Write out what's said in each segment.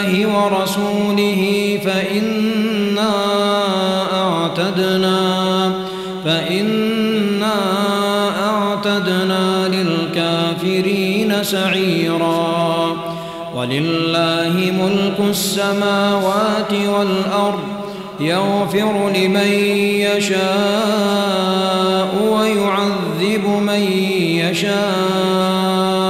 بالله ورسوله فإنا أعتدنا فإنا أعتدنا للكافرين سعيرا. ولله ملك السماوات والأرض يغفر لمن يشاء ويعذب من يشاء.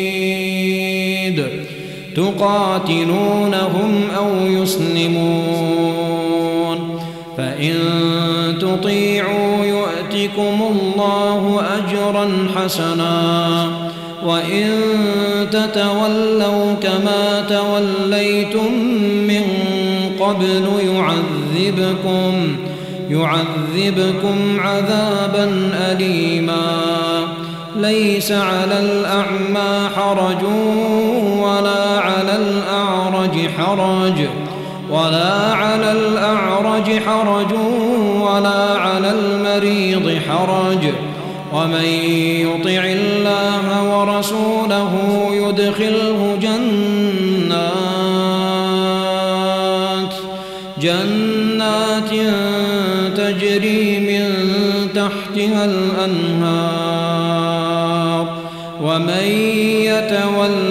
تقاتلونهم أو يسلمون فإن تطيعوا يؤتكم الله أجرا حسنا وإن تتولوا كما توليتم من قبل يعذبكم يعذبكم عذابا أليما ليس على الأعمى حرج ولا على الأعرج حرج ولا على الأعرج حرج ولا على المريض حرج. ومن يطع الله ورسوله يدخله جنات جنات تجري من تحتها الأنهار. ومن يتول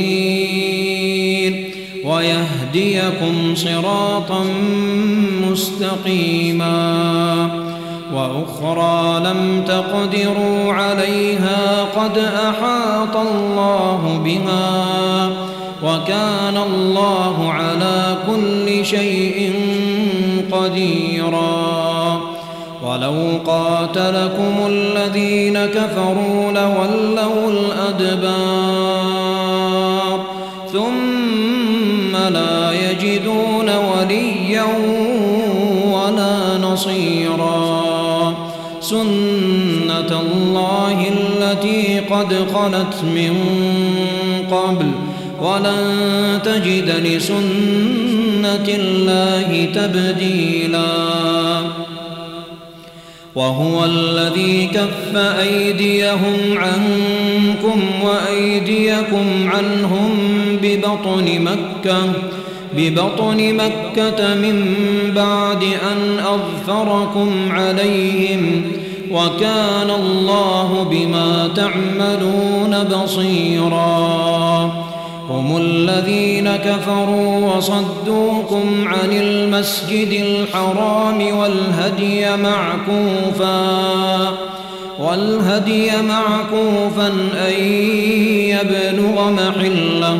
ويهديكم صراطا مستقيما وأخرى لم تقدروا عليها قد أحاط الله بها وكان الله على كل شيء قديرا ولو قاتلكم الذين كفروا لولوا الأدبار ولا نصيرا سنة الله التي قد خلت من قبل. ولن تجد لسنة الله تبديلا. وهو الذي كف أيديهم عنكم وأيديكم عنهم ببطن مكة ببطن مكة من بعد أن أظفركم عليهم وكان الله بما تعملون بصيراً. هم الذين كفروا وصدوكم عن المسجد الحرام والهدي معكوفا والهدي معكوفا أن يبلغ محله.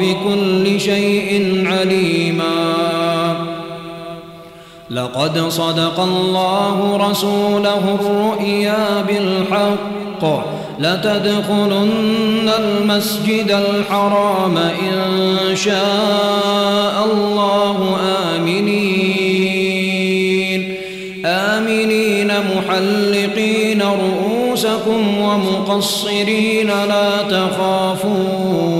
بكل شيء عليما. لقد صدق الله رسوله الرؤيا بالحق. لتدخلن المسجد الحرام إن شاء الله. آمنين. آمنين محلقين رؤوسكم ومقصرين لا تخافون.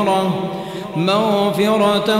مغفرة مغفرة